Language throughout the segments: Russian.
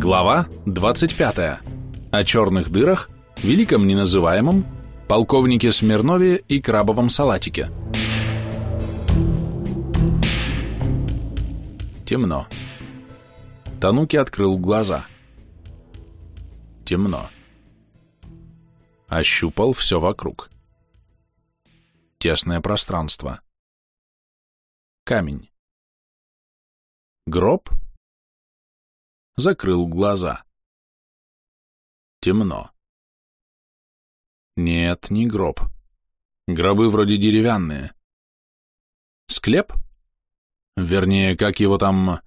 Глава 25. О черных дырах, великом неназываемом, полковнике Смирнове и крабовом салатике. Темно. Тануки открыл глаза. Темно. Ощупал все вокруг. Тесное пространство. Камень. Гроб? Закрыл глаза. Темно. Нет, не гроб. Гробы вроде деревянные. Склеп? Вернее, как его там...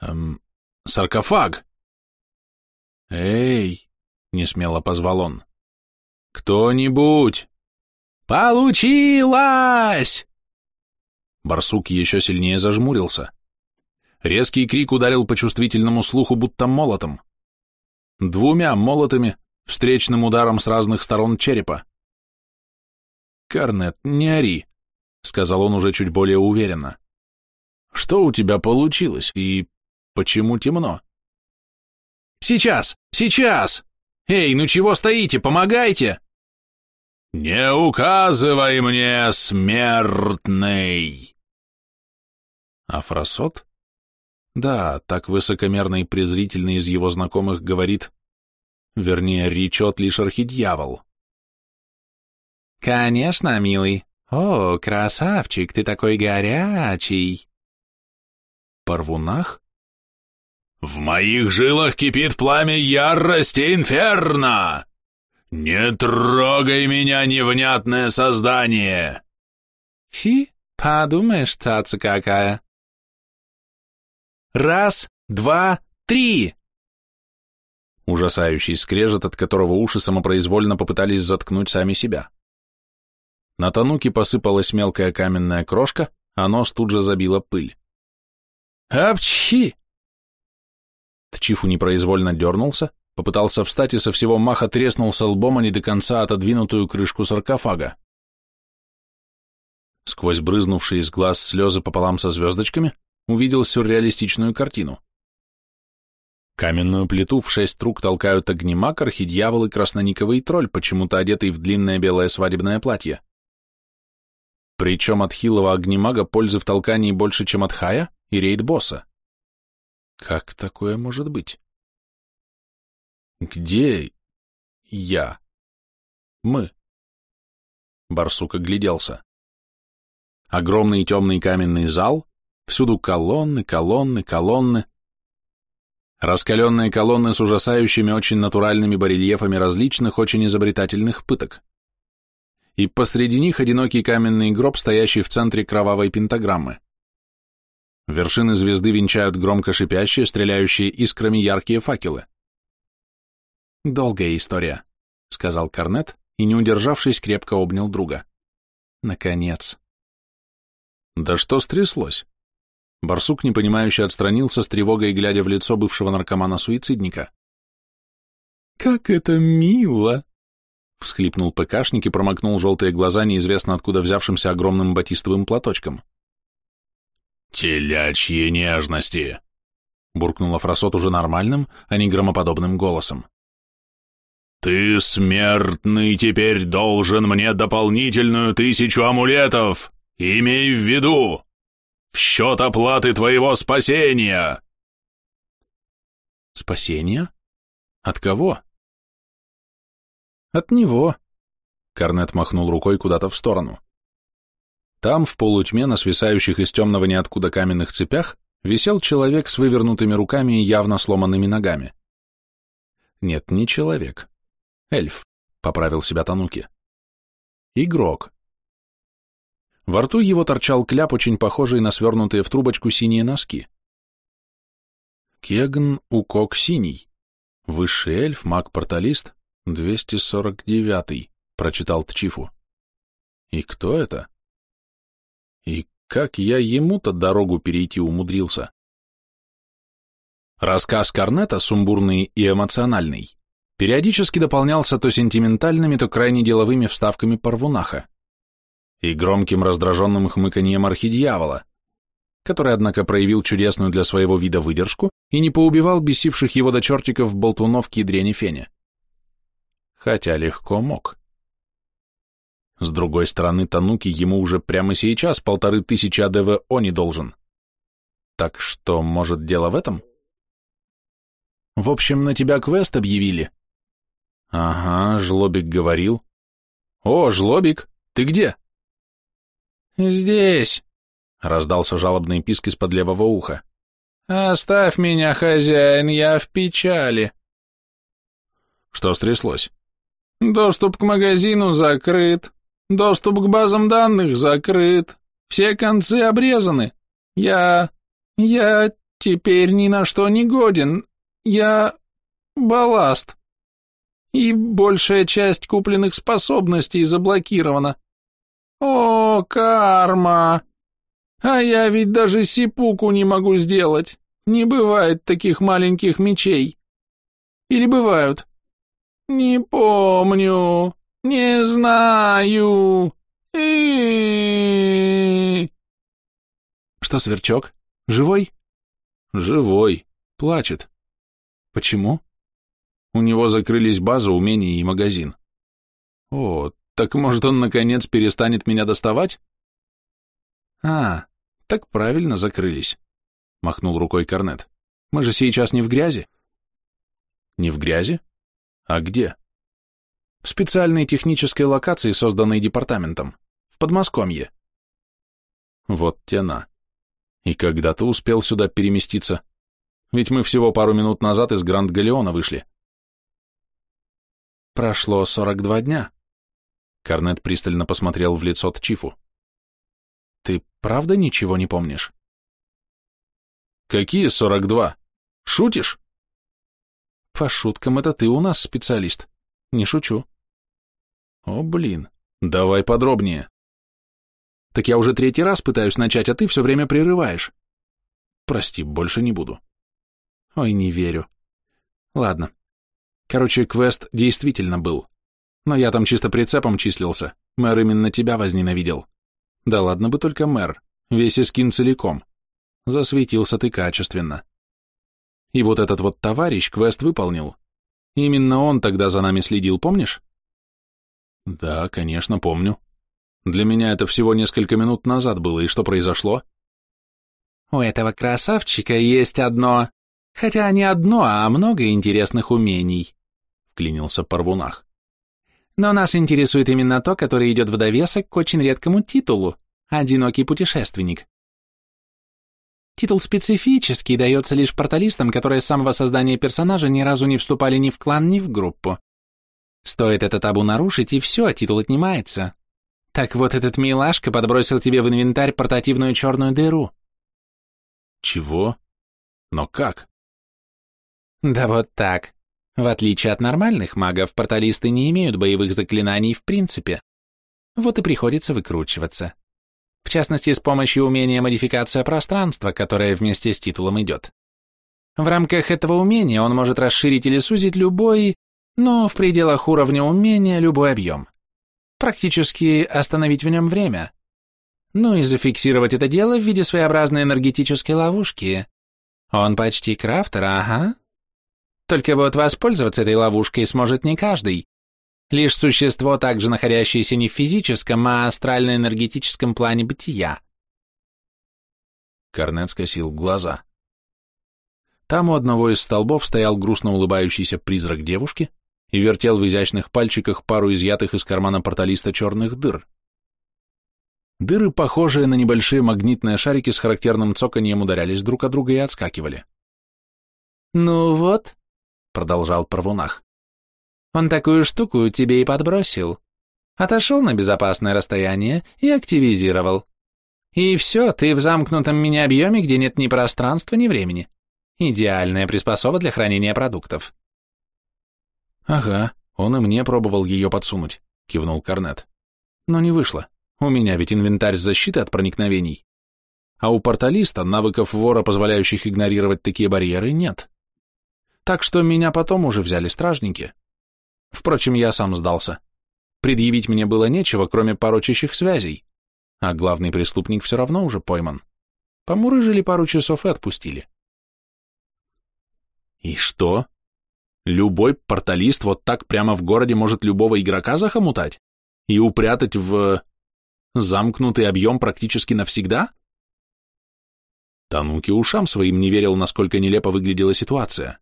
Эм, саркофаг. «Эй!» — несмело позвал он. «Кто-нибудь!» «Получилось!» Барсук еще сильнее зажмурился. Резкий крик ударил по чувствительному слуху будто молотом. Двумя молотами, встречным ударом с разных сторон черепа. «Карнет, не ори», — сказал он уже чуть более уверенно. «Что у тебя получилось и почему темно?» «Сейчас! Сейчас! Эй, ну чего стоите? Помогайте!» «Не указывай мне, смертный!» Афросот? Да, так высокомерно и презрительно из его знакомых говорит, вернее, речет лишь архидьявол. «Конечно, милый. О, красавчик, ты такой горячий!» Парвунах? «В моих жилах кипит пламя ярости инферно! Не трогай меня, невнятное создание!» «Фи, подумаешь, цаца какая!» Раз, два, три!» Ужасающий скрежет, от которого уши самопроизвольно попытались заткнуть сами себя. На тануке посыпалась мелкая каменная крошка, а нос тут же забила пыль. «Апчхи!» Тчифу непроизвольно дернулся, попытался встать и со всего маха треснулся лбом, а не до конца отодвинутую крышку саркофага. Сквозь брызнувшие из глаз слезы пополам со звездочками увидел сюрреалистичную картину. Каменную плиту в шесть рук толкают огнемак, архидьявол и краснониковый тролль, почему-то одетый в длинное белое свадебное платье. Причем от хилого огнемага пользы в толкании больше, чем от хая и рейд-босса. Как такое может быть? Где я? Мы. Барсук огляделся. Огромный темный каменный зал, Всюду колонны, колонны, колонны. Раскаленные колонны с ужасающими очень натуральными барельефами различных, очень изобретательных пыток. И посреди них одинокий каменный гроб, стоящий в центре кровавой пентаграммы. Вершины звезды венчают громко шипящие, стреляющие искрами яркие факелы. «Долгая история», — сказал Корнет и, не удержавшись, крепко обнял друга. «Наконец». «Да что стряслось?» Барсук, непонимающе, отстранился с тревогой, глядя в лицо бывшего наркомана-суицидника. «Как это мило!» — всхлипнул ПКшник и промокнул желтые глаза неизвестно откуда взявшимся огромным батистовым платочком. «Телячьи нежности!» — буркнула Фросот уже нормальным, а не громоподобным голосом. «Ты, смертный, теперь должен мне дополнительную тысячу амулетов! Имей в виду!» В счет оплаты твоего спасения!» «Спасения? От кого?» «От него», — Корнет махнул рукой куда-то в сторону. Там, в полутьме, на свисающих из темного ниоткуда каменных цепях, висел человек с вывернутыми руками и явно сломанными ногами. Нет, не человек. Эльф, — поправил себя Тануки. Игрок. Во рту его торчал кляп, очень похожий на свернутые в трубочку синие носки. Кегн Укок Синий. Высший эльф, маг-порталист, 249-й, прочитал Тчифу. И кто это? И как я ему-то дорогу перейти умудрился? Рассказ Корнета, сумбурный и эмоциональный, периодически дополнялся то сентиментальными, то крайне деловыми вставками Парвунаха и громким раздраженным хмыканьем архидьявола. который, однако, проявил чудесную для своего вида выдержку и не поубивал бесивших его до чертиков болтунов Кидрене Фене. Хотя легко мог. С другой стороны, Тануки ему уже прямо сейчас полторы тысячи АДВ не должен. Так что, может, дело в этом? В общем, на тебя квест объявили. Ага, Жлобик говорил. О, Жлобик, ты где? Здесь, раздался жалобный писк из-под левого уха. Оставь меня, хозяин, я в печали. Что стряслось? Доступ к магазину закрыт. Доступ к базам данных закрыт. Все концы обрезаны. Я... я теперь ни на что не годен. Я... балласт. И большая часть купленных способностей заблокирована. О, карма! А я ведь даже сипуку не могу сделать. Не бывает таких маленьких мечей. Или бывают? Не помню. Не знаю. И Что, сверчок? Живой? Живой. Плачет. Почему? У него закрылись база, умения и магазин. О, так может он наконец перестанет меня доставать? А, так правильно закрылись, махнул рукой Корнет. Мы же сейчас не в грязи. Не в грязи? А где? В специальной технической локации, созданной департаментом, в Подмосковье. Вот тена. И когда ты успел сюда переместиться? Ведь мы всего пару минут назад из Гранд-Галеона вышли. Прошло 42 дня. Корнет пристально посмотрел в лицо Тчифу. Ты правда ничего не помнишь? Какие 42? Шутишь? По шуткам это ты у нас специалист. Не шучу. О, блин, давай подробнее. Так я уже третий раз пытаюсь начать, а ты все время прерываешь. Прости, больше не буду. Ой, не верю. Ладно. Короче, квест действительно был. Но я там чисто прицепом числился. Мэр именно тебя возненавидел. Да ладно бы только мэр. Весь эскин целиком. Засветился ты качественно. И вот этот вот товарищ квест выполнил. Именно он тогда за нами следил, помнишь? Да, конечно, помню. Для меня это всего несколько минут назад было, и что произошло? У этого красавчика есть одно, хотя не одно, а много интересных умений, вклинился Парвунах. Но нас интересует именно то, которое идет в довесок к очень редкому титулу «Одинокий путешественник». Титул специфический, дается лишь порталистам, которые с самого создания персонажа ни разу не вступали ни в клан, ни в группу. Стоит это табу нарушить, и все, титул отнимается. Так вот, этот милашка подбросил тебе в инвентарь портативную черную дыру. Чего? Но как? Да вот так. В отличие от нормальных магов, порталисты не имеют боевых заклинаний в принципе. Вот и приходится выкручиваться. В частности, с помощью умения модификация пространства, которое вместе с титулом идет. В рамках этого умения он может расширить или сузить любой, но в пределах уровня умения любой объем. Практически остановить в нем время. Ну и зафиксировать это дело в виде своеобразной энергетической ловушки. Он почти крафтер, ага. Только вот воспользоваться этой ловушкой сможет не каждый. Лишь существо, также находящееся не в физическом, а астрально-энергетическом плане бытия. Корнет скосил глаза. Там у одного из столбов стоял грустно улыбающийся призрак девушки и вертел в изящных пальчиках пару изъятых из кармана порталиста черных дыр. Дыры, похожие на небольшие магнитные шарики с характерным цоканьем, ударялись друг о друга и отскакивали. «Ну вот», — продолжал Парвунах. «Он такую штуку тебе и подбросил. Отошел на безопасное расстояние и активизировал. И все, ты в замкнутом мини-объеме, где нет ни пространства, ни времени. Идеальная приспособа для хранения продуктов». «Ага, он и мне пробовал ее подсунуть», — кивнул Корнет. «Но не вышло. У меня ведь инвентарь защиты от проникновений. А у порталиста навыков вора, позволяющих игнорировать такие барьеры, нет. Так что меня потом уже взяли стражники. Впрочем, я сам сдался. Предъявить мне было нечего, кроме порочащих связей. А главный преступник все равно уже пойман. Помурыжили пару часов и отпустили. И что? Любой порталист вот так прямо в городе может любого игрока захомутать и упрятать в замкнутый объем практически навсегда? Тануки ушам своим не верил, насколько нелепо выглядела ситуация.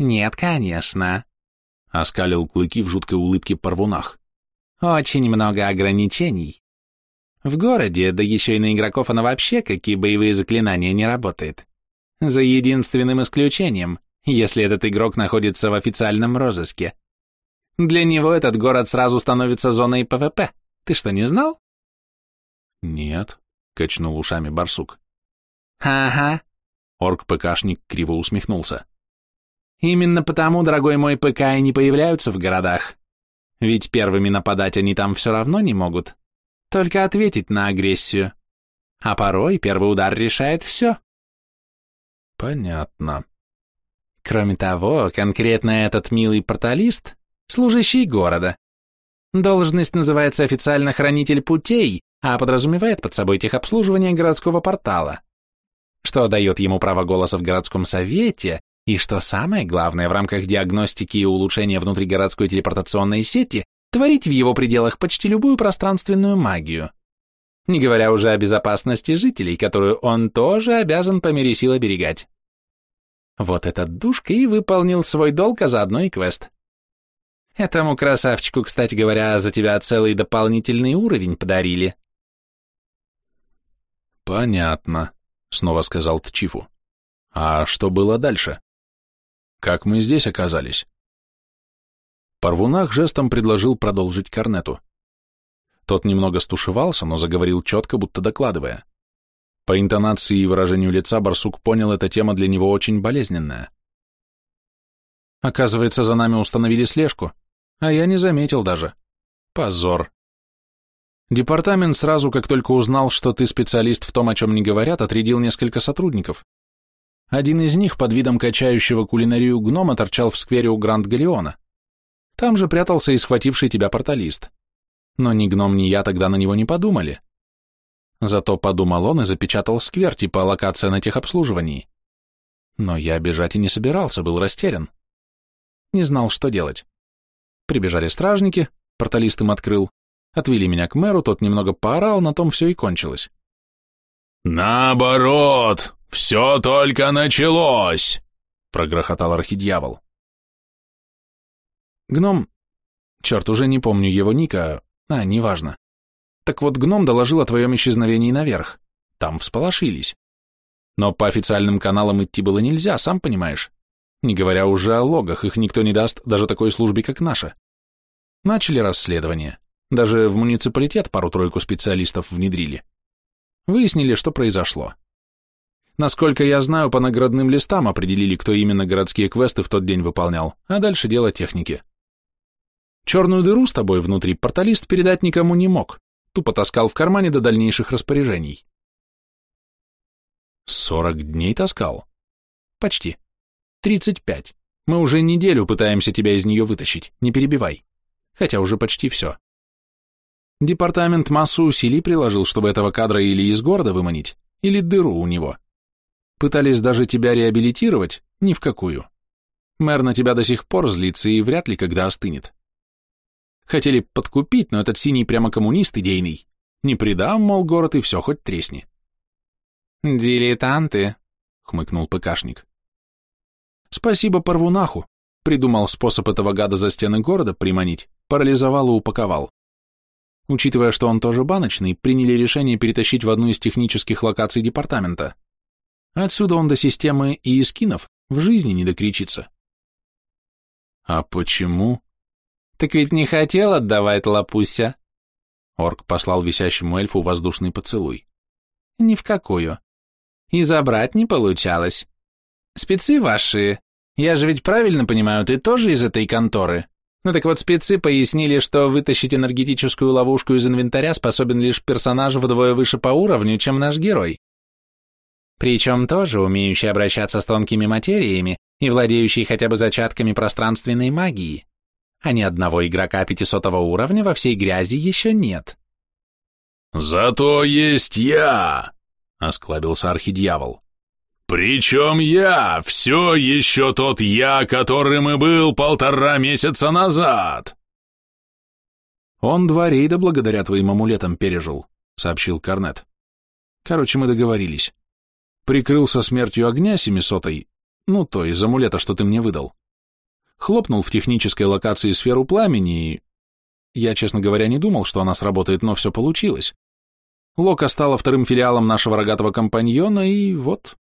«Нет, конечно», — оскалил клыки в жуткой улыбке Парвунах. «Очень много ограничений. В городе, да еще и на игроков оно вообще, какие боевые заклинания, не работает. За единственным исключением, если этот игрок находится в официальном розыске. Для него этот город сразу становится зоной ПВП. Ты что, не знал?» «Нет», — качнул ушами барсук. «Ага», — орк-ПКшник криво усмехнулся. «Именно потому, дорогой мой, ПК и не появляются в городах. Ведь первыми нападать они там все равно не могут. Только ответить на агрессию. А порой первый удар решает все». «Понятно», Кроме того, конкретно этот милый порталист – служащий города. Должность называется официально хранитель путей, а подразумевает под собой техобслуживание городского портала что дает ему право голоса в городском совете, и что самое главное в рамках диагностики и улучшения внутригородской телепортационной сети, творить в его пределах почти любую пространственную магию. Не говоря уже о безопасности жителей, которую он тоже обязан по мере сил оберегать. Вот этот душка и выполнил свой долг, а заодно и квест. Этому красавчику, кстати говоря, за тебя целый дополнительный уровень подарили. Понятно. — снова сказал Тчифу. «А что было дальше? Как мы здесь оказались?» Парвунах жестом предложил продолжить корнету. Тот немного стушевался, но заговорил четко, будто докладывая. По интонации и выражению лица барсук понял, эта тема для него очень болезненная. Оказывается, за нами установили слежку, а я не заметил даже. Позор. Департамент сразу, как только узнал, что ты специалист в том, о чем не говорят, отрядил несколько сотрудников. Один из них под видом качающего кулинарию гнома торчал в сквере у Гранд Галеона. Там же прятался и схвативший тебя порталист. Но ни гном, ни я тогда на него не подумали. Зато подумал он и запечатал сквер, типа локация на техобслуживании. Но я бежать и не собирался, был растерян. Не знал, что делать. Прибежали стражники, порталист им открыл, Отвели меня к мэру, тот немного поорал, на том все и кончилось. «Наоборот, все только началось!» — прогрохотал архидьявол. Гном... Черт, уже не помню его ника, а, неважно. Так вот, гном доложил о твоем исчезновении наверх. Там всполошились. Но по официальным каналам идти было нельзя, сам понимаешь. Не говоря уже о логах, их никто не даст даже такой службе, как наша. Начали расследование. Даже в муниципалитет пару-тройку специалистов внедрили. Выяснили, что произошло. Насколько я знаю, по наградным листам определили, кто именно городские квесты в тот день выполнял, а дальше дело техники. Черную дыру с тобой внутри порталист передать никому не мог, тупо таскал в кармане до дальнейших распоряжений. Сорок дней таскал? Почти. Тридцать пять. Мы уже неделю пытаемся тебя из нее вытащить, не перебивай. Хотя уже почти все. Департамент массу усилий приложил, чтобы этого кадра или из города выманить, или дыру у него. Пытались даже тебя реабилитировать, ни в какую. Мэр на тебя до сих пор злится и вряд ли когда остынет. Хотели подкупить, но этот синий прямо коммунист идейный. Не предам, мол, город и все, хоть тресни. «Дилетанты», — хмыкнул ПКшник. «Спасибо Парвунаху. Придумал способ этого гада за стены города приманить, парализовал и упаковал. Учитывая, что он тоже баночный, приняли решение перетащить в одну из технических локаций департамента. Отсюда он до системы и эскинов в жизни не докричится. А почему? Так ведь не хотел отдавать лапуся. Орк послал висящему эльфу воздушный поцелуй. Ни в какую. И забрать не получалось. Спецы ваши, я же ведь правильно понимаю, ты тоже из этой конторы? Ну так вот, спецы пояснили, что вытащить энергетическую ловушку из инвентаря способен лишь персонаж вдвое выше по уровню, чем наш герой. Причем тоже умеющий обращаться с тонкими материями и владеющий хотя бы зачатками пространственной магии. А ни одного игрока 500 уровня во всей грязи еще нет. «Зато есть я!» осклабился архидьявол. «Причем я, все еще тот я, которым и был полтора месяца назад!» «Он два рейда благодаря твоим амулетам пережил», — сообщил Корнет. «Короче, мы договорились. Прикрылся смертью огня семисотой, ну, то из амулета, что ты мне выдал. Хлопнул в технической локации сферу пламени и... Я, честно говоря, не думал, что она сработает, но все получилось. Лока стала вторым филиалом нашего рогатого компаньона, и вот.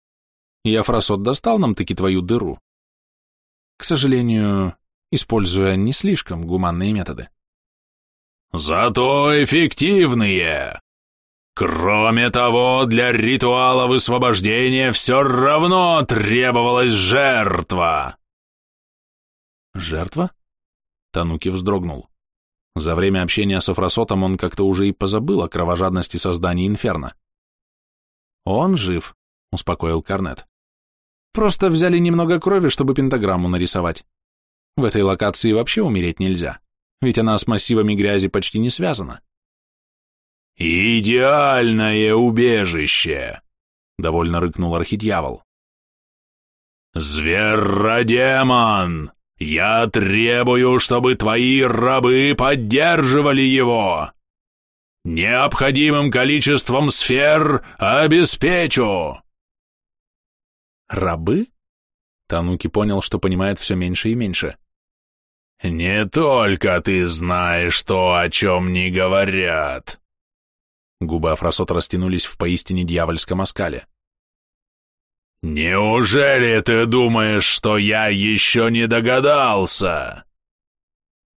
И Афросот достал нам таки твою дыру. К сожалению, используя не слишком гуманные методы. «Зато эффективные!» Кроме того, для ритуала высвобождения все равно требовалась жертва. Жертва? Тануки вздрогнул. За время общения с Афросотом он как-то уже и позабыл о кровожадности создания Инферно. «Он жив», — успокоил Корнет. «Просто взяли немного крови, чтобы пентаграмму нарисовать. В этой локации вообще умереть нельзя, ведь она с массивами грязи почти не связана». «Идеальное убежище!» — довольно рыкнул архидьявол. «Зверодемон! Я требую, чтобы твои рабы поддерживали его! Необходимым количеством сфер обеспечу!» «Рабы?» Тануки понял, что понимает все меньше и меньше. «Не только ты знаешь то, о чем не говорят!» Губы Афросота растянулись в поистине дьявольском оскале. «Неужели ты думаешь, что я еще не догадался?»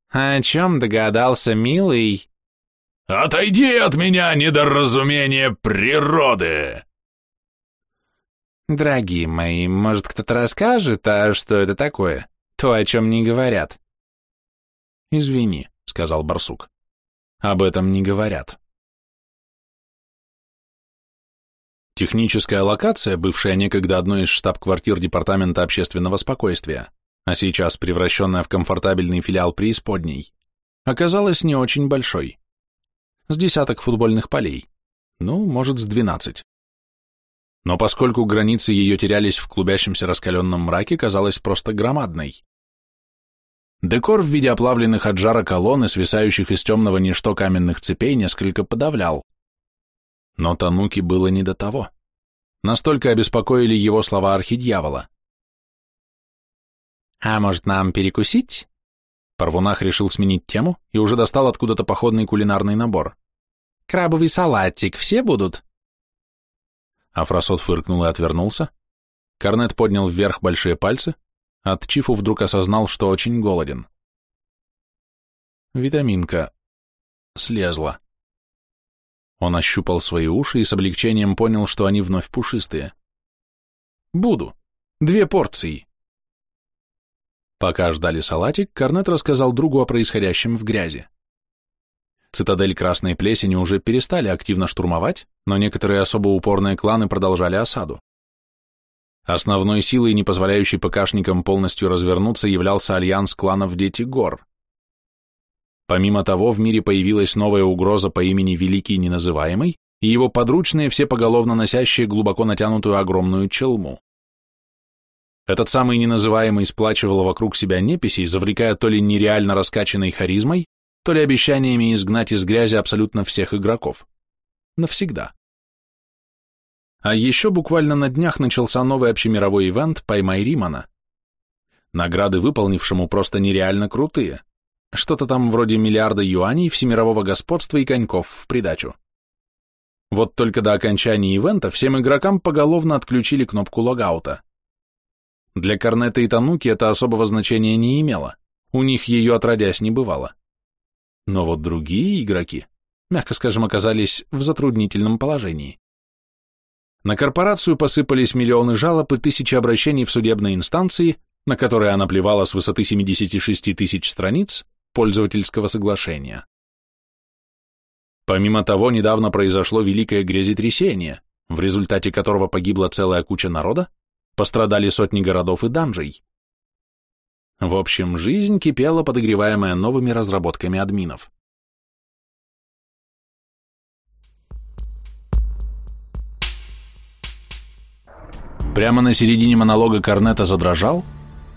«О чем догадался, милый?» «Отойди от меня, недоразумение природы!» «Дорогие мои, может, кто-то расскажет, а что это такое? То, о чем не говорят?» «Извини», — сказал барсук. «Об этом не говорят». Техническая локация, бывшая некогда одной из штаб-квартир Департамента общественного спокойствия, а сейчас превращенная в комфортабельный филиал преисподней, оказалась не очень большой. С десяток футбольных полей. Ну, может, с двенадцать. Но поскольку границы ее терялись в клубящемся раскаленном мраке, казалась просто громадной. Декор в виде оплавленных от жара колонн и свисающих из темного ничто каменных цепей несколько подавлял, но Тануки было не до того. Настолько обеспокоили его слова архидьявола. «А может, нам перекусить?» Парвунах решил сменить тему и уже достал откуда-то походный кулинарный набор. «Крабовый салатик все будут?» Афросот фыркнул и отвернулся. Корнет поднял вверх большие пальцы. От Чифу вдруг осознал, что очень голоден. Витаминка слезла. Он ощупал свои уши и с облегчением понял, что они вновь пушистые. «Буду. Две порции». Пока ждали салатик, Корнет рассказал другу о происходящем в грязи. Цитадель Красной Плесени уже перестали активно штурмовать, но некоторые особо упорные кланы продолжали осаду. Основной силой, не позволяющей ПКшникам полностью развернуться, являлся альянс кланов Дети Гор. Помимо того, в мире появилась новая угроза по имени Великий Неназываемый и его подручные, все поголовно носящие глубоко натянутую огромную челму. Этот самый Неназываемый сплачивал вокруг себя неписей, завлекая то ли нереально раскачанной харизмой, то ли обещаниями изгнать из грязи абсолютно всех игроков. Навсегда. А еще буквально на днях начался новый общемировой ивент «Поймай Римана». Награды выполнившему просто нереально крутые. Что-то там вроде миллиарда юаней, всемирового господства и коньков в придачу. Вот только до окончания ивента всем игрокам поголовно отключили кнопку логаута. Для Корнета и Тануки это особого значения не имело, у них ее отродясь не бывало. Но вот другие игроки, мягко скажем, оказались в затруднительном положении. На корпорацию посыпались миллионы жалоб и тысячи обращений в судебные инстанции, на которые она плевала с высоты 76 тысяч страниц, пользовательского соглашения. Помимо того, недавно произошло великое грязетрясение, в результате которого погибла целая куча народа, пострадали сотни городов и данжей. В общем, жизнь кипела, подогреваемая новыми разработками админов. Прямо на середине монолога Корнета задрожал,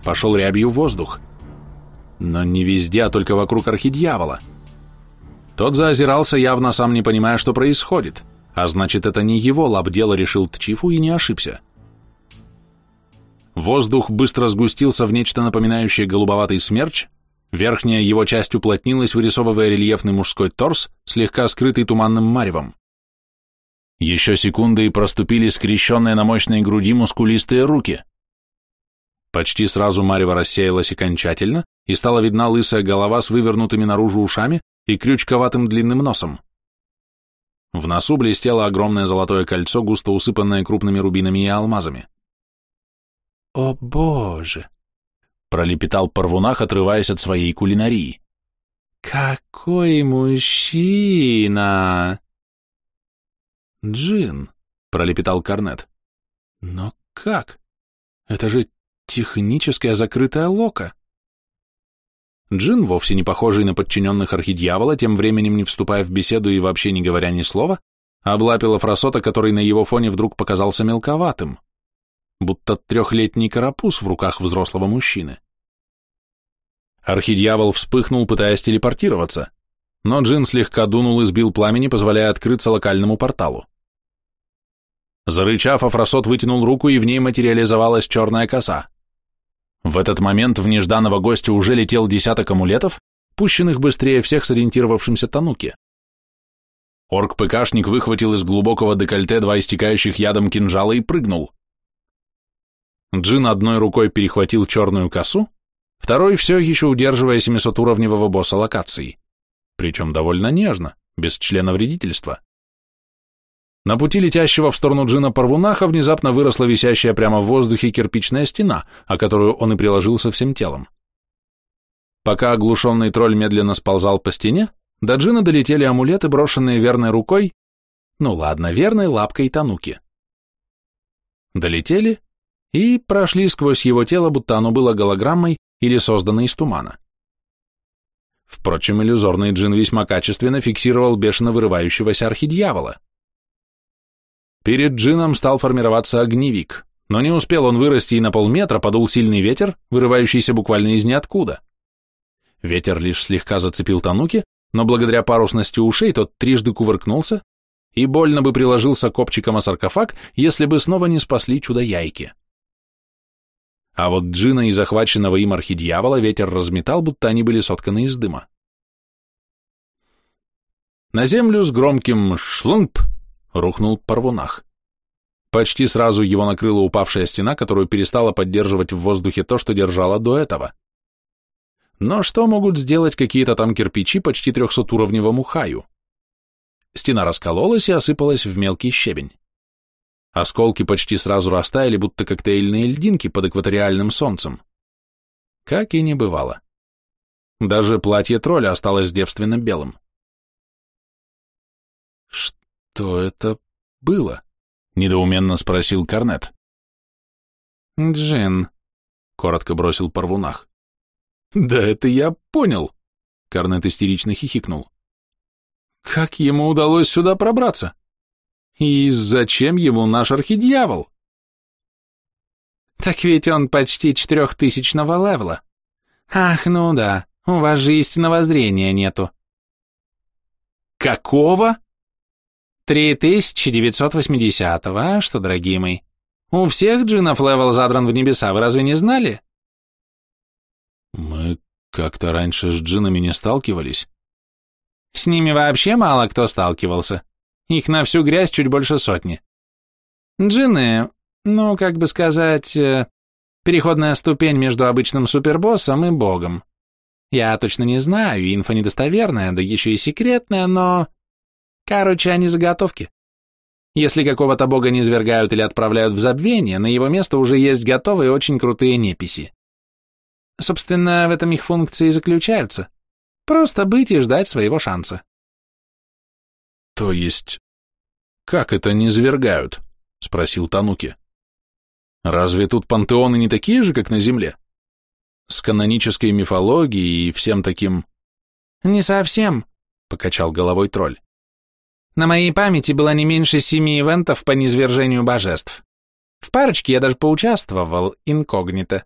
пошел рябью воздух. Но не везде, а только вокруг архидьявола. Тот заозирался, явно сам не понимая, что происходит, а значит, это не его лап дело решил Тчифу и не ошибся. Воздух быстро сгустился в нечто напоминающее голубоватый смерч, верхняя его часть уплотнилась, вырисовывая рельефный мужской торс, слегка скрытый туманным маревом. Еще секунды и проступили скрещенные на мощной груди мускулистые руки. Почти сразу марево рассеялась окончательно, и стала видна лысая голова с вывернутыми наружу ушами и крючковатым длинным носом. В носу блестело огромное золотое кольцо, густо усыпанное крупными рубинами и алмазами. «О боже!» — пролепетал Парвунах, отрываясь от своей кулинарии. «Какой мужчина!» «Джин», — пролепетал Корнет. «Но как? Это же техническая закрытая лока». Джин, вовсе не похожий на подчиненных архидьявола, тем временем не вступая в беседу и вообще не говоря ни слова, облапила фросота, который на его фоне вдруг показался мелковатым, будто трехлетний карапуз в руках взрослого мужчины. Архидьявол вспыхнул, пытаясь телепортироваться, но Джин слегка дунул и сбил пламени, позволяя открыться локальному порталу. Зарычав, Афросот вытянул руку, и в ней материализовалась черная коса. В этот момент в нежданного гостя уже летел десяток амулетов, пущенных быстрее всех сориентировавшимся Тануки. Орк-ПКшник выхватил из глубокого декольте два истекающих ядом кинжала и прыгнул. Джин одной рукой перехватил черную косу, второй все еще удерживая 700-уровневого босса локации, причем довольно нежно, без члена вредительства. На пути летящего в сторону Джина Парвунаха внезапно выросла висящая прямо в воздухе кирпичная стена, о которую он и приложился всем телом. Пока оглушенный тролль медленно сползал по стене, до Джина долетели амулеты, брошенные верной рукой, ну ладно, верной лапкой Тануки. Долетели и прошли сквозь его тело, будто оно было голограммой или создано из тумана. Впрочем, иллюзорный джин весьма качественно фиксировал бешено вырывающегося архидьявола. Перед джином стал формироваться огневик, но не успел он вырасти и на полметра подул сильный ветер, вырывающийся буквально из ниоткуда. Ветер лишь слегка зацепил Тануки, но благодаря парусности ушей тот трижды кувыркнулся и больно бы приложился копчиком о саркофаг, если бы снова не спасли чудо-яйки. А вот джина и захваченного им архидьявола ветер разметал, будто они были сотканы из дыма. На землю с громким «шлунп» рухнул Парвунах. Почти сразу его накрыла упавшая стена, которую перестала поддерживать в воздухе то, что держала до этого. Но что могут сделать какие-то там кирпичи почти трехсотуровневому хаю? Стена раскололась и осыпалась в мелкий щебень. Осколки почти сразу растаяли, будто коктейльные льдинки под экваториальным солнцем. Как и не бывало. Даже платье тролля осталось девственно белым. «Что это было?» — недоуменно спросил Корнет. «Джин», — коротко бросил Парвунах. «Да это я понял», — Корнет истерично хихикнул. «Как ему удалось сюда пробраться? И зачем ему наш архидьявол?» «Так ведь он почти четырехтысячного левела. Ах, ну да, у вас же истинного зрения нету». «Какого?» 3980-го, а что, дорогие мои? У всех джинов левел задран в небеса, вы разве не знали? Мы как-то раньше с джинами не сталкивались. С ними вообще мало кто сталкивался. Их на всю грязь чуть больше сотни. Джины, ну, как бы сказать, э, переходная ступень между обычным супербоссом и богом. Я точно не знаю, инфа недостоверная, да еще и секретная, но... Короче, они заготовки. Если какого-то бога не свергают или отправляют в забвение, на его место уже есть готовые очень крутые неписи. Собственно, в этом их функции и заключаются. Просто быть и ждать своего шанса. То есть, как это не свергают? Спросил Тануки. Разве тут пантеоны не такие же, как на Земле? С канонической мифологией и всем таким... Не совсем, покачал головой тролль. На моей памяти было не меньше семи ивентов по низвержению божеств. В парочке я даже поучаствовал, инкогнито.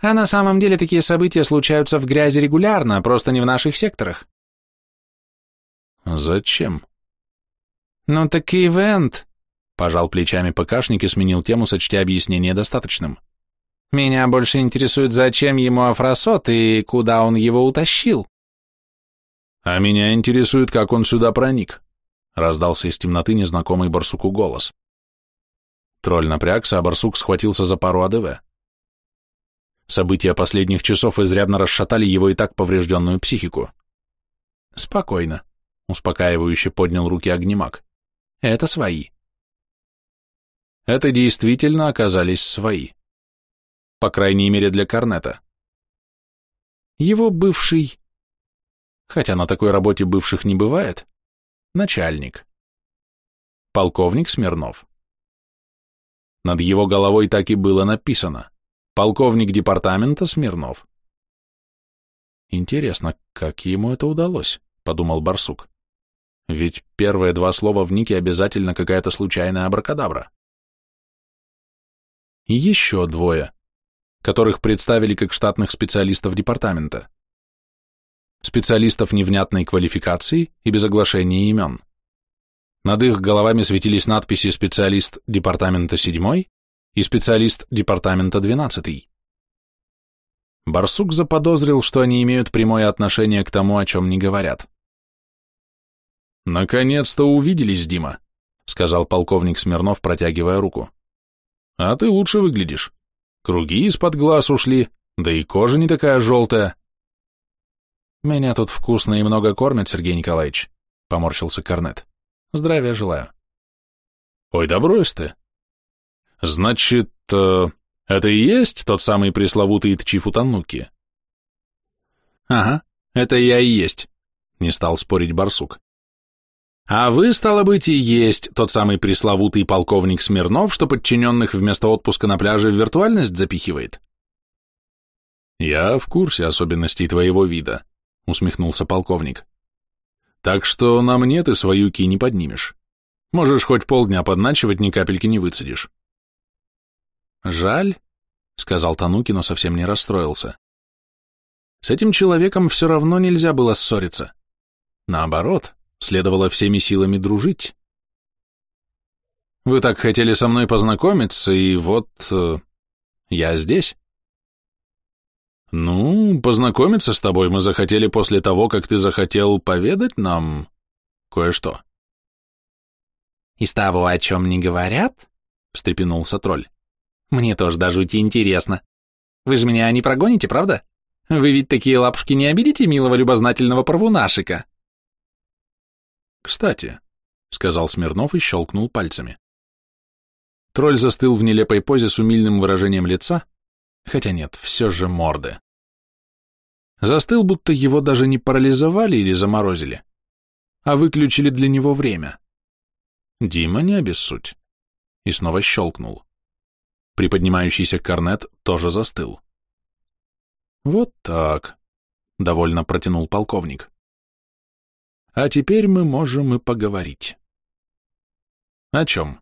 А на самом деле такие события случаются в грязи регулярно, просто не в наших секторах. Зачем? Ну так ивент. Пожал плечами ПКшник и сменил тему, сочтя объяснение достаточным. Меня больше интересует, зачем ему Афросот и куда он его утащил. А меня интересует, как он сюда проник, раздался из темноты незнакомый барсуку голос. Тролль напрягся, а барсук схватился за пару АДВ. События последних часов изрядно расшатали его и так поврежденную психику. «Спокойно», — успокаивающе поднял руки огнемак. «Это свои». Это действительно оказались свои. По крайней мере для Корнета. Его бывший, хотя на такой работе бывших не бывает, начальник. Полковник Смирнов. Над его головой так и было написано полковник департамента Смирнов. Интересно, как ему это удалось, подумал Барсук. Ведь первые два слова в нике обязательно какая-то случайная абракадабра. Еще двое, которых представили как штатных специалистов департамента. Специалистов невнятной квалификации и без оглашения имен. Над их головами светились надписи «Специалист департамента 7» и специалист департамента 12. Барсук заподозрил, что они имеют прямое отношение к тому, о чем не говорят. «Наконец-то увиделись, Дима», — сказал полковник Смирнов, протягивая руку. «А ты лучше выглядишь. Круги из-под глаз ушли, да и кожа не такая желтая». «Меня тут вкусно и много кормят, Сергей Николаевич», — поморщился Корнет. «Здравия желаю». «Ой, да брось ты», Значит, э, это и есть тот самый пресловутый Тчифу Тануки? Ага, это я и есть, не стал спорить барсук. А вы, стало быть, и есть тот самый пресловутый полковник Смирнов, что подчиненных вместо отпуска на пляже в виртуальность запихивает? Я в курсе особенностей твоего вида, усмехнулся полковник. Так что на мне ты свою ки не поднимешь. Можешь хоть полдня подначивать, ни капельки не выцедишь. «Жаль», — сказал Тануки, но совсем не расстроился. С этим человеком все равно нельзя было ссориться. Наоборот, следовало всеми силами дружить. Вы так хотели со мной познакомиться, и вот э, я здесь. Ну, познакомиться с тобой мы захотели после того, как ты захотел поведать нам кое-что. Из того, о чем не говорят? встрепенулся тролль. Мне тоже до жути интересно. Вы же меня не прогоните, правда? Вы ведь такие лапушки не обидите милого любознательного парвунашика? Кстати, сказал Смирнов и щелкнул пальцами. Тролль застыл в нелепой позе с умильным выражением лица, хотя нет, все же морды. Застыл, будто его даже не парализовали или заморозили, а выключили для него время. Дима не обессудь. И снова щелкнул. Приподнимающийся корнет тоже застыл. «Вот так», — довольно протянул полковник. «А теперь мы можем и поговорить». «О чем?»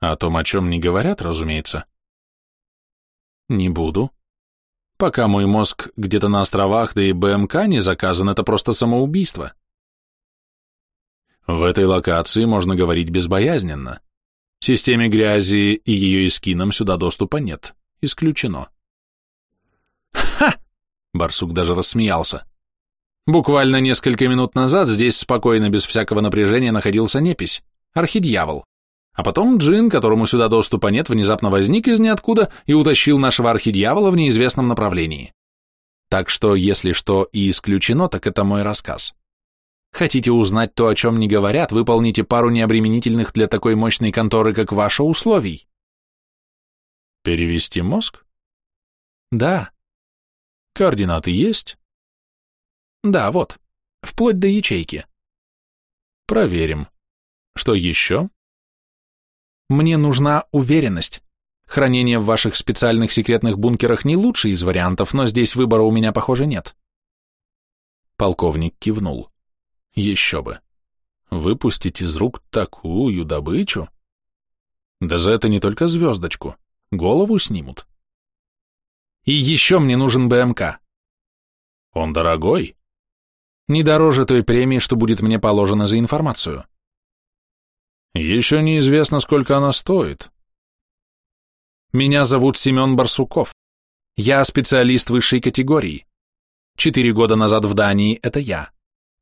«О том, о чем не говорят, разумеется». «Не буду. Пока мой мозг где-то на островах, да и БМК не заказан, это просто самоубийство». В этой локации можно говорить безбоязненно. Системе грязи и ее эскинам сюда доступа нет. Исключено. Ха! Барсук даже рассмеялся. Буквально несколько минут назад здесь спокойно, без всякого напряжения, находился непись, архидьявол. А потом джин, которому сюда доступа нет, внезапно возник из ниоткуда и утащил нашего архидьявола в неизвестном направлении. Так что, если что и исключено, так это мой рассказ. Хотите узнать то, о чем не говорят, выполните пару необременительных для такой мощной конторы, как ваша, условий. Перевести мозг? Да. Координаты есть? Да, вот. Вплоть до ячейки. Проверим. Что еще? Мне нужна уверенность. Хранение в ваших специальных секретных бункерах не лучший из вариантов, но здесь выбора у меня, похоже, нет. Полковник кивнул. Еще бы. Выпустить из рук такую добычу? Да за это не только звездочку, голову снимут. И еще мне нужен БМК. Он дорогой? Не дороже той премии, что будет мне положено за информацию. Еще неизвестно, сколько она стоит. Меня зовут Семен Барсуков. Я специалист высшей категории. Четыре года назад в Дании – это я.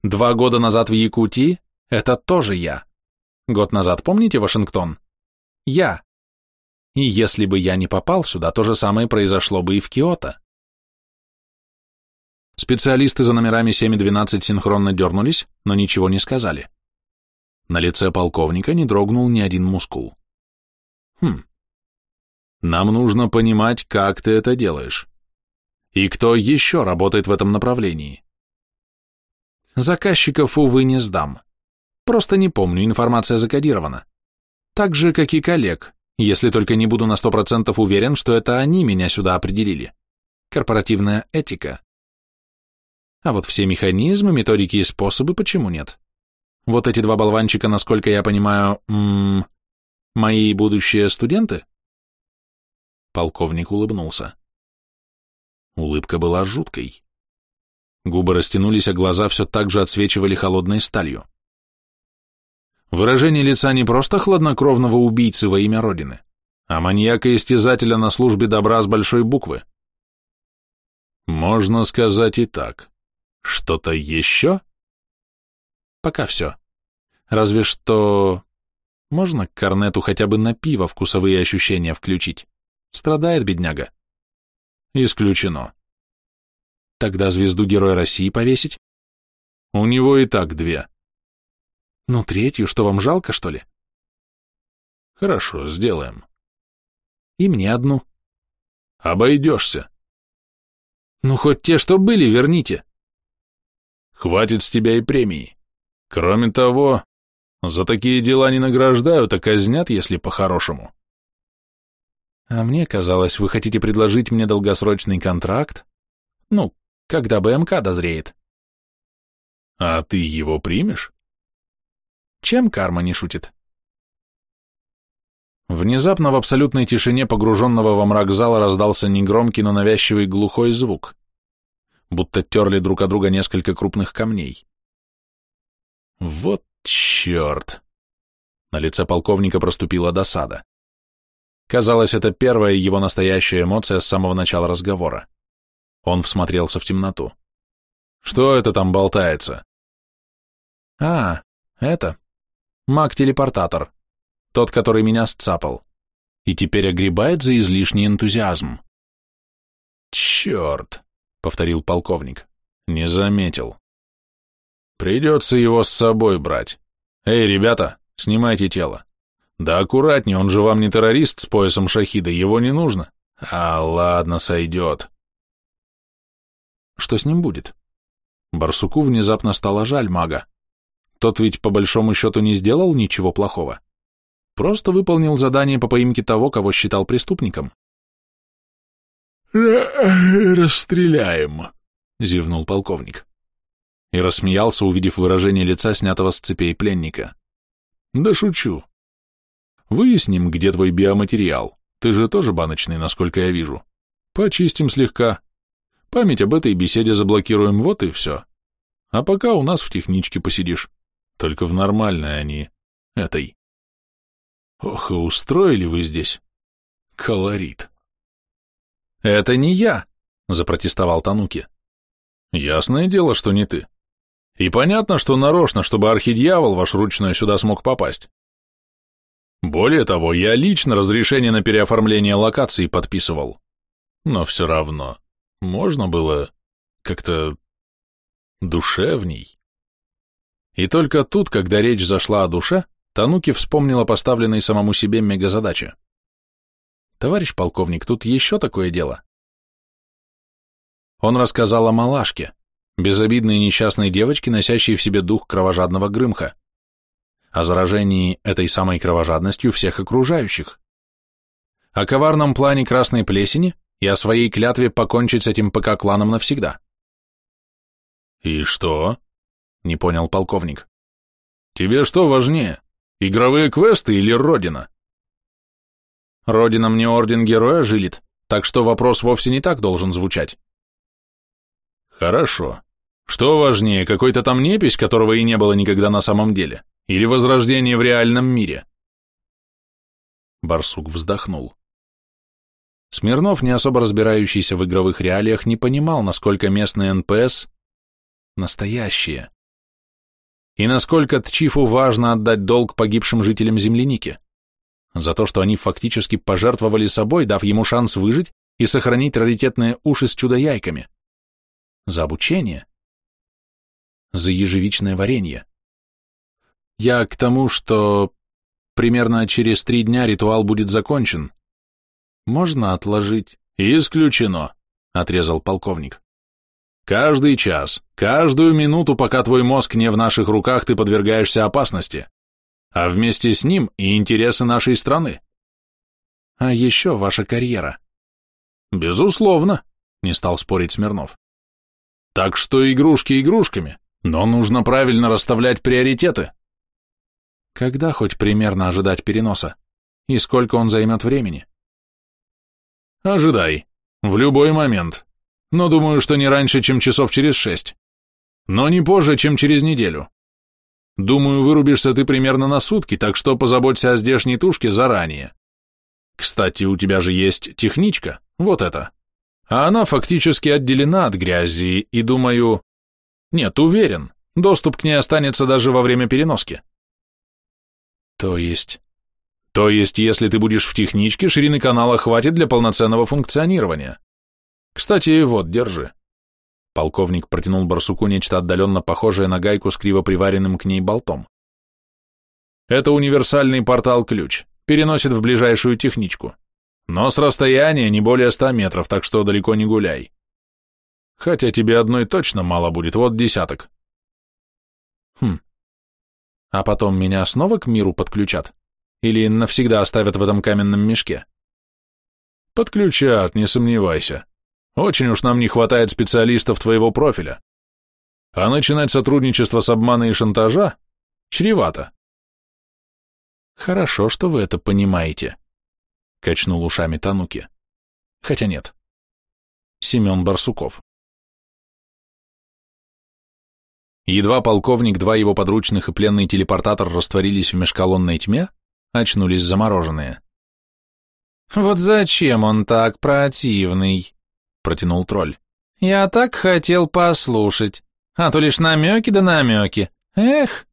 Два года назад в Якутии – это тоже я. Год назад, помните Вашингтон? Я. И если бы я не попал сюда, то же самое произошло бы и в Киото. Специалисты за номерами 7 и 12 синхронно дернулись, но ничего не сказали. На лице полковника не дрогнул ни один мускул. Хм. Нам нужно понимать, как ты это делаешь. И кто еще работает в этом направлении? Заказчиков, увы, не сдам. Просто не помню, информация закодирована. Так же, как и коллег, если только не буду на сто процентов уверен, что это они меня сюда определили. Корпоративная этика. А вот все механизмы, методики и способы почему нет? Вот эти два болванчика, насколько я понимаю, м -м, мои будущие студенты? Полковник улыбнулся. Улыбка была жуткой. Губы растянулись, а глаза все так же отсвечивали холодной сталью. Выражение лица не просто хладнокровного убийцы во имя Родины, а маньяка-истязателя на службе добра с большой буквы. Можно сказать и так. Что-то еще? Пока все. Разве что... Можно к Корнету хотя бы на пиво вкусовые ощущения включить? Страдает бедняга. Исключено. Тогда звезду Героя России повесить? У него и так две. Ну, третью, что вам жалко, что ли? Хорошо, сделаем. И мне одну. Обойдешься. Ну, хоть те, что были, верните. Хватит с тебя и премии. Кроме того, за такие дела не награждают, а казнят, если по-хорошему. А мне казалось, вы хотите предложить мне долгосрочный контракт? Ну, когда БМК дозреет. А ты его примешь? Чем карма не шутит? Внезапно в абсолютной тишине погруженного во мрак зала раздался негромкий, но навязчивый глухой звук, будто терли друг от друга несколько крупных камней. Вот черт! На лице полковника проступила досада. Казалось, это первая его настоящая эмоция с самого начала разговора. Он всмотрелся в темноту. «Что это там болтается?» «А, это...» Маг-телепортатор. Тот, который меня сцапал. И теперь огребает за излишний энтузиазм. Черт, повторил полковник. Не заметил. Придется его с собой брать. Эй, ребята, снимайте тело. Да аккуратнее, он же вам не террорист с поясом шахида, его не нужно. А, ладно, сойдет. Что с ним будет? Барсуку внезапно стало жаль мага. Тот ведь по большому счету не сделал ничего плохого. Просто выполнил задание по поимке того, кого считал преступником. «Расстреляем», — зевнул полковник. И рассмеялся, увидев выражение лица, снятого с цепей пленника. «Да шучу. Выясним, где твой биоматериал. Ты же тоже баночный, насколько я вижу. Почистим слегка. Память об этой беседе заблокируем, вот и все. А пока у нас в техничке посидишь. Только в нормальной они, этой. Ох, и устроили вы здесь. Колорит. Это не я, запротестовал Тануки. Ясное дело, что не ты. И понятно, что нарочно, чтобы архидьявол ваш ручной сюда смог попасть. Более того, я лично разрешение на переоформление локации подписывал. Но все равно, можно было как-то душевней. И только тут, когда речь зашла о душе, Тануки вспомнила поставленной самому себе мегазадаче. «Товарищ полковник, тут еще такое дело». Он рассказал о малашке, безобидной несчастной девочке, носящей в себе дух кровожадного Грымха, о заражении этой самой кровожадностью всех окружающих, о коварном плане красной плесени и о своей клятве покончить с этим ПК-кланом навсегда. «И что?» не понял полковник. Тебе что важнее, игровые квесты или родина? Родина мне орден героя жилит, так что вопрос вовсе не так должен звучать. Хорошо. Что важнее, какой-то там непись, которого и не было никогда на самом деле, или возрождение в реальном мире? Барсук вздохнул. Смирнов, не особо разбирающийся в игровых реалиях, не понимал, насколько местные НПС настоящие. И насколько Тчифу важно отдать долг погибшим жителям земляники за то, что они фактически пожертвовали собой, дав ему шанс выжить и сохранить раритетные уши с чудо-яйками. За обучение. За ежевичное варенье. Я к тому, что примерно через три дня ритуал будет закончен. Можно отложить? Исключено, отрезал полковник. Каждый час, каждую минуту, пока твой мозг не в наших руках, ты подвергаешься опасности а вместе с ним и интересы нашей страны. А еще ваша карьера. Безусловно, не стал спорить Смирнов. Так что игрушки игрушками, но нужно правильно расставлять приоритеты. Когда хоть примерно ожидать переноса? И сколько он займет времени? Ожидай. В любой момент. Но думаю, что не раньше, чем часов через шесть. Но не позже, чем через неделю. Думаю, вырубишься ты примерно на сутки, так что позаботься о здешней тушке заранее. Кстати, у тебя же есть техничка, вот это. А она фактически отделена от грязи, и думаю... Нет, уверен, доступ к ней останется даже во время переноски. То есть... То есть, если ты будешь в техничке, ширины канала хватит для полноценного функционирования. Кстати, вот, держи. Полковник протянул барсуку нечто отдаленно похожее на гайку с криво приваренным к ней болтом. Это универсальный портал-ключ, переносит в ближайшую техничку. Но с расстояния не более ста метров, так что далеко не гуляй. Хотя тебе одной точно мало будет, вот десяток. Хм. А потом меня снова к миру подключат? Или навсегда оставят в этом каменном мешке? Подключат, не сомневайся. Очень уж нам не хватает специалистов твоего профиля. А начинать сотрудничество с обмана и шантажа чревато. Хорошо, что вы это понимаете, качнул ушами Тануки. Хотя нет. Семен Барсуков. Едва полковник, два его подручных и пленный телепортатор растворились в межколонной тьме, очнулись замороженные. «Вот зачем он так противный?» протянул тролль. «Я так хотел послушать, а то лишь намеки да намеки. Эх!»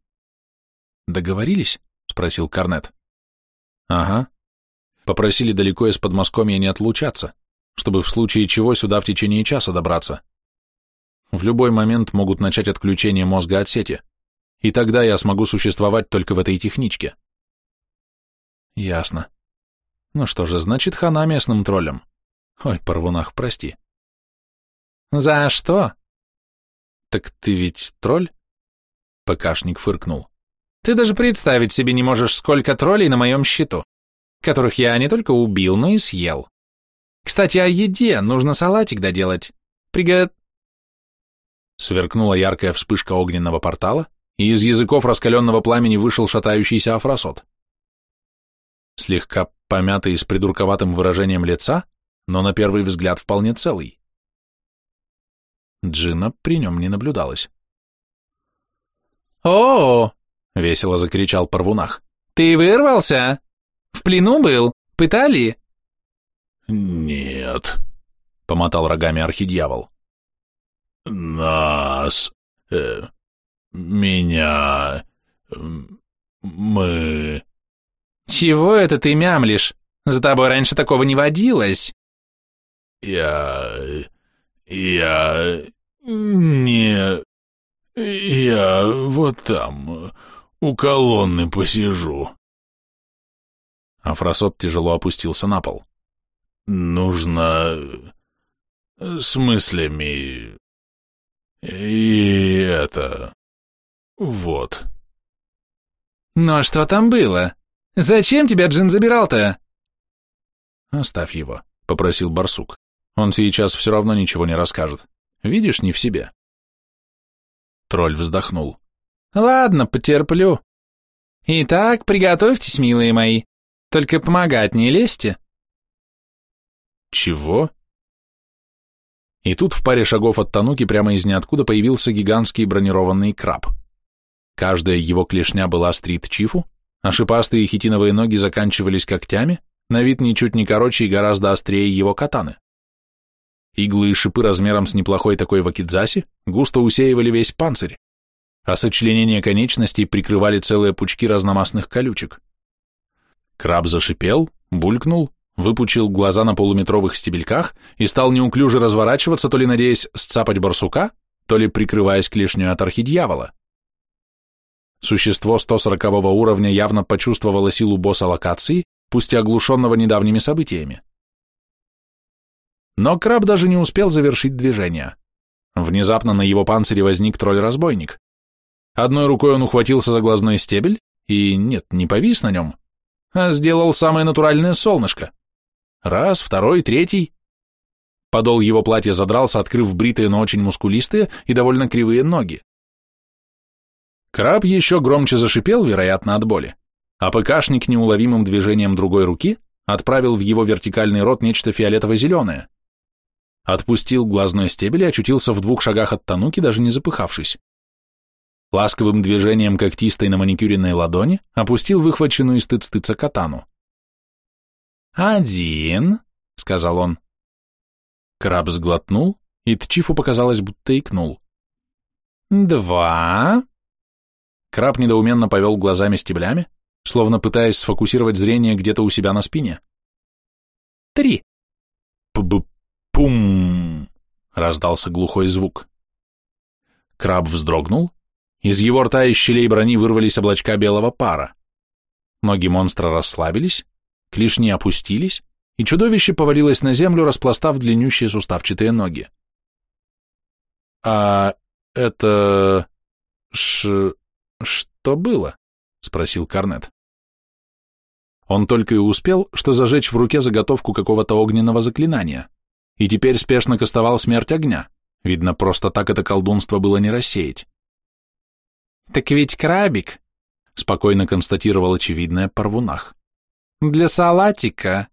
«Договорились?» — спросил Корнет. «Ага. Попросили далеко из Подмосковья не отлучаться, чтобы в случае чего сюда в течение часа добраться. В любой момент могут начать отключение мозга от сети, и тогда я смогу существовать только в этой техничке». «Ясно. Ну что же, значит, хана местным троллям. Ой, Парвунах, прости». «За что?» «Так ты ведь тролль?» ПКшник фыркнул. «Ты даже представить себе не можешь, сколько троллей на моем счету, которых я не только убил, но и съел. Кстати, о еде нужно салатик доделать. Приго...» Сверкнула яркая вспышка огненного портала, и из языков раскаленного пламени вышел шатающийся афросот. Слегка помятый с придурковатым выражением лица, но на первый взгляд вполне целый. Джина при нем не наблюдалось. «О!», -о — весело закричал Парвунах. «Ты вырвался? В плену был? Пытали?» «Нет», — помотал рогами архидьявол. «Нас... Э, меня... Э, мы...» «Чего это ты мямлишь? За тобой раньше такого не водилось». «Я... я... «Не, я вот там, у колонны посижу». Афросот тяжело опустился на пол. «Нужно... с мыслями... и это... вот». «Но что там было? Зачем тебя Джин забирал-то?» «Оставь его», — попросил барсук. «Он сейчас все равно ничего не расскажет». Видишь, не в себе. Тролль вздохнул. Ладно, потерплю. Итак, приготовьтесь, милые мои. Только помогать не лезьте, Чего? И тут в паре шагов от Тануки прямо из ниоткуда появился гигантский бронированный краб. Каждая его клешня была стрит-чифу, а шипастые хитиновые ноги заканчивались когтями, на вид ничуть не короче и гораздо острее его катаны. Иглы и шипы размером с неплохой такой вакидзаси густо усеивали весь панцирь, а сочленения конечностей прикрывали целые пучки разномастных колючек. Краб зашипел, булькнул, выпучил глаза на полуметровых стебельках и стал неуклюже разворачиваться, то ли надеясь сцапать барсука, то ли прикрываясь клешней от архидьявола. Существо 140 уровня явно почувствовало силу босса локации, пусть и оглушенного недавними событиями. Но краб даже не успел завершить движение. Внезапно на его панцире возник тролль-разбойник. Одной рукой он ухватился за глазной стебель и, нет, не повис на нем, а сделал самое натуральное солнышко. Раз, второй, третий. Подол его платья задрался, открыв бритые, но очень мускулистые и довольно кривые ноги. Краб еще громче зашипел, вероятно, от боли, а ПКшник неуловимым движением другой руки отправил в его вертикальный рот нечто фиолетово-зеленое. Отпустил глазной стебель и очутился в двух шагах от Тануки, даже не запыхавшись. Ласковым движением когтистой на маникюренной ладони опустил выхваченную из тыц-тыца катану. «Один», — сказал он. Краб сглотнул, и Тчифу показалось, будто икнул. «Два». Краб недоуменно повел глазами стеблями, словно пытаясь сфокусировать зрение где-то у себя на спине. «Три». «П-б-пум!» — раздался глухой звук. Краб вздрогнул, из его рта и щелей брони вырвались облачка белого пара. Ноги монстра расслабились, клешни опустились, и чудовище повалилось на землю, распластав длиннющие суставчатые ноги. «А это... ш... что было?» — спросил Карнет. Он только и успел, что зажечь в руке заготовку какого-то огненного заклинания, и теперь спешно кастовал смерть огня. Видно, просто так это колдунство было не рассеять. «Так ведь крабик», — спокойно констатировал очевидное Парвунах. Для салатика.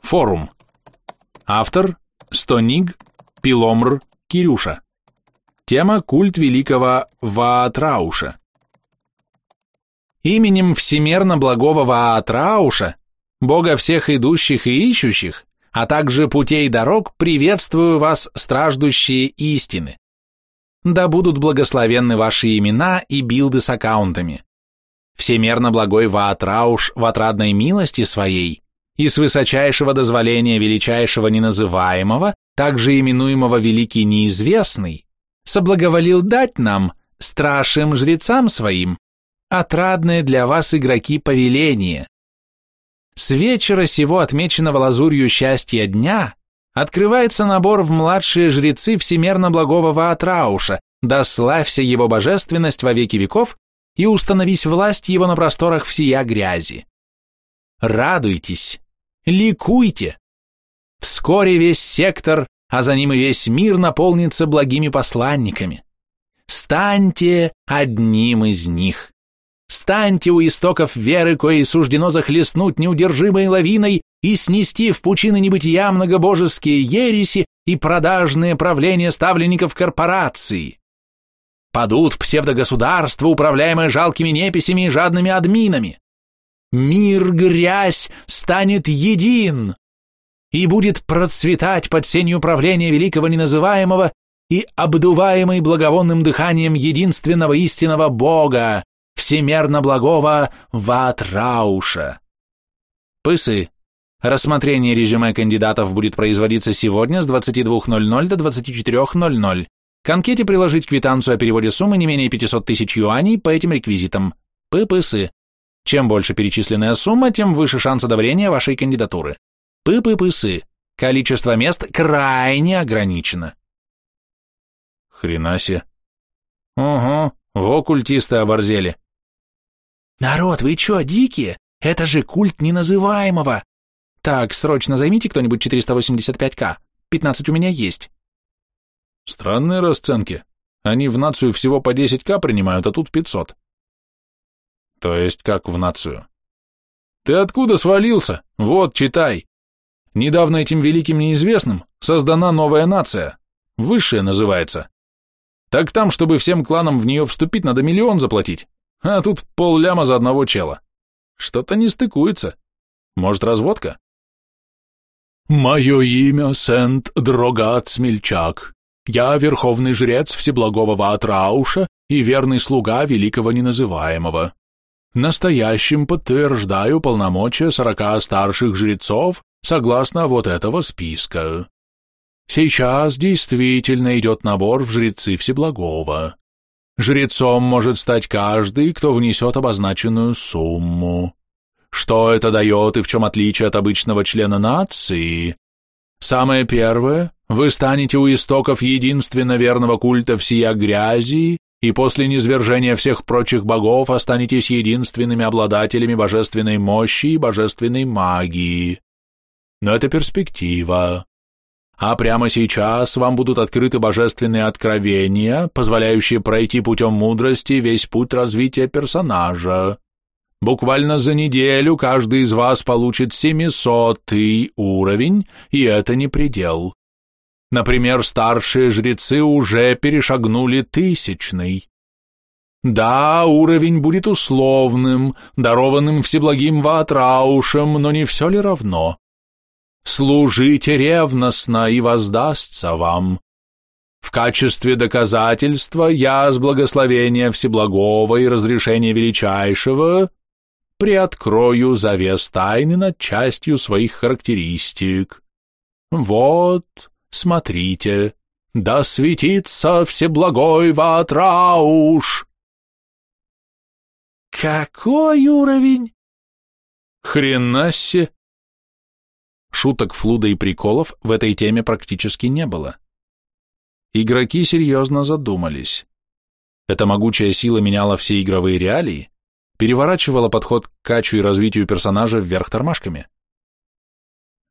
Форум. Автор Стониг Пиломр Кирюша. Тема культ великого Ваатрауша. Именем всемерно благого Ваатрауша, бога всех идущих и ищущих, а также путей дорог, приветствую вас, страждущие истины. Да будут благословенны ваши имена и билды с аккаунтами. Всемерно благой Ваатрауш в отрадной милости своей и с высочайшего дозволения величайшего неназываемого, также именуемого Великий Неизвестный, соблаговолил дать нам, страшим жрецам своим, отрадное для вас игроки повеление. С вечера сего отмеченного лазурью счастья дня открывается набор в младшие жрецы всемерно благого Ваатрауша, да славься его божественность во веки веков и установись власть его на просторах всея грязи. Радуйтесь, ликуйте. Вскоре весь сектор, а за ним и весь мир наполнится благими посланниками. Станьте одним из них. Станьте у истоков веры, коей суждено захлестнуть неудержимой лавиной и снести в пучины небытия многобожеские ереси и продажные правления ставленников корпораций. Падут псевдогосударства, управляемые жалкими неписями и жадными админами. Мир-грязь станет един и будет процветать под сенью правления великого неназываемого и обдуваемый благовонным дыханием единственного истинного Бога, всемерно благого Ватрауша. Пысы. Рассмотрение резюме кандидатов будет производиться сегодня с 22.00 до 24.00. К анкете приложить квитанцию о переводе суммы не менее 500 тысяч юаней по этим реквизитам. Пы-пысы. Чем больше перечисленная сумма, тем выше шанс одобрения вашей кандидатуры. Пы-пы-пысы. Количество мест крайне ограничено. Хренасе. Угу, во культисты оборзели. «Народ, вы чё, дикие? Это же культ неназываемого!» «Так, срочно займите кто-нибудь 485к. 15 у меня есть». Странные расценки. Они в нацию всего по 10к принимают, а тут 500. То есть как в нацию? Ты откуда свалился? Вот, читай. Недавно этим великим неизвестным создана новая нация. Высшая называется. Так там, чтобы всем кланам в нее вступить, надо миллион заплатить. А тут полляма за одного чела. Что-то не стыкуется. Может, разводка? Мое имя Сент-Дрогат Смельчак. Я верховный жрец Всеблагого Ваатрауша и верный слуга Великого Неназываемого. Настоящим подтверждаю полномочия сорока старших жрецов согласно вот этого списка. Сейчас действительно идет набор в жрецы Всеблагого. Жрецом может стать каждый, кто внесет обозначенную сумму. Что это дает и в чем отличие от обычного члена нации? Самое первое, вы станете у истоков единственно верного культа всея грязи, и после низвержения всех прочих богов останетесь единственными обладателями божественной мощи и божественной магии. Но это перспектива. А прямо сейчас вам будут открыты божественные откровения, позволяющие пройти путем мудрости весь путь развития персонажа. Буквально за неделю каждый из вас получит семисотый уровень, и это не предел. Например, старшие жрецы уже перешагнули тысячный. Да, уровень будет условным, дарованным всеблагим Ватраушем, но не все ли равно? Служите ревностно, и воздастся вам. В качестве доказательства я с благословения Всеблагого и разрешения Величайшего приоткрою завес тайны над частью своих характеристик. Вот, смотрите, да светится Всеблагой Ватрауш! Какой уровень? Хренасе! Шуток, флуда и приколов в этой теме практически не было. Игроки серьезно задумались. Эта могучая сила меняла все игровые реалии, переворачивала подход к качу и развитию персонажа вверх тормашками.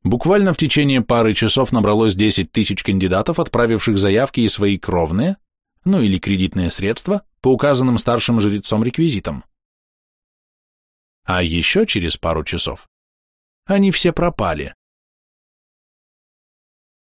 Буквально в течение пары часов набралось 10 тысяч кандидатов, отправивших заявки и свои кровные, ну или кредитные средства, по указанным старшим жрецом реквизитам. А еще через пару часов они все пропали.